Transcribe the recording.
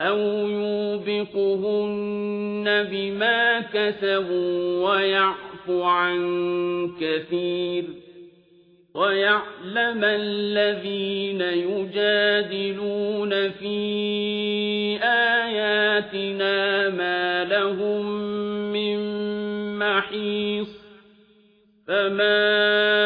أو يوبقهن بما كسبوا ويعفو عن كثير ويعلم الذين يجادلون في آياتنا ما لهم من محيص فما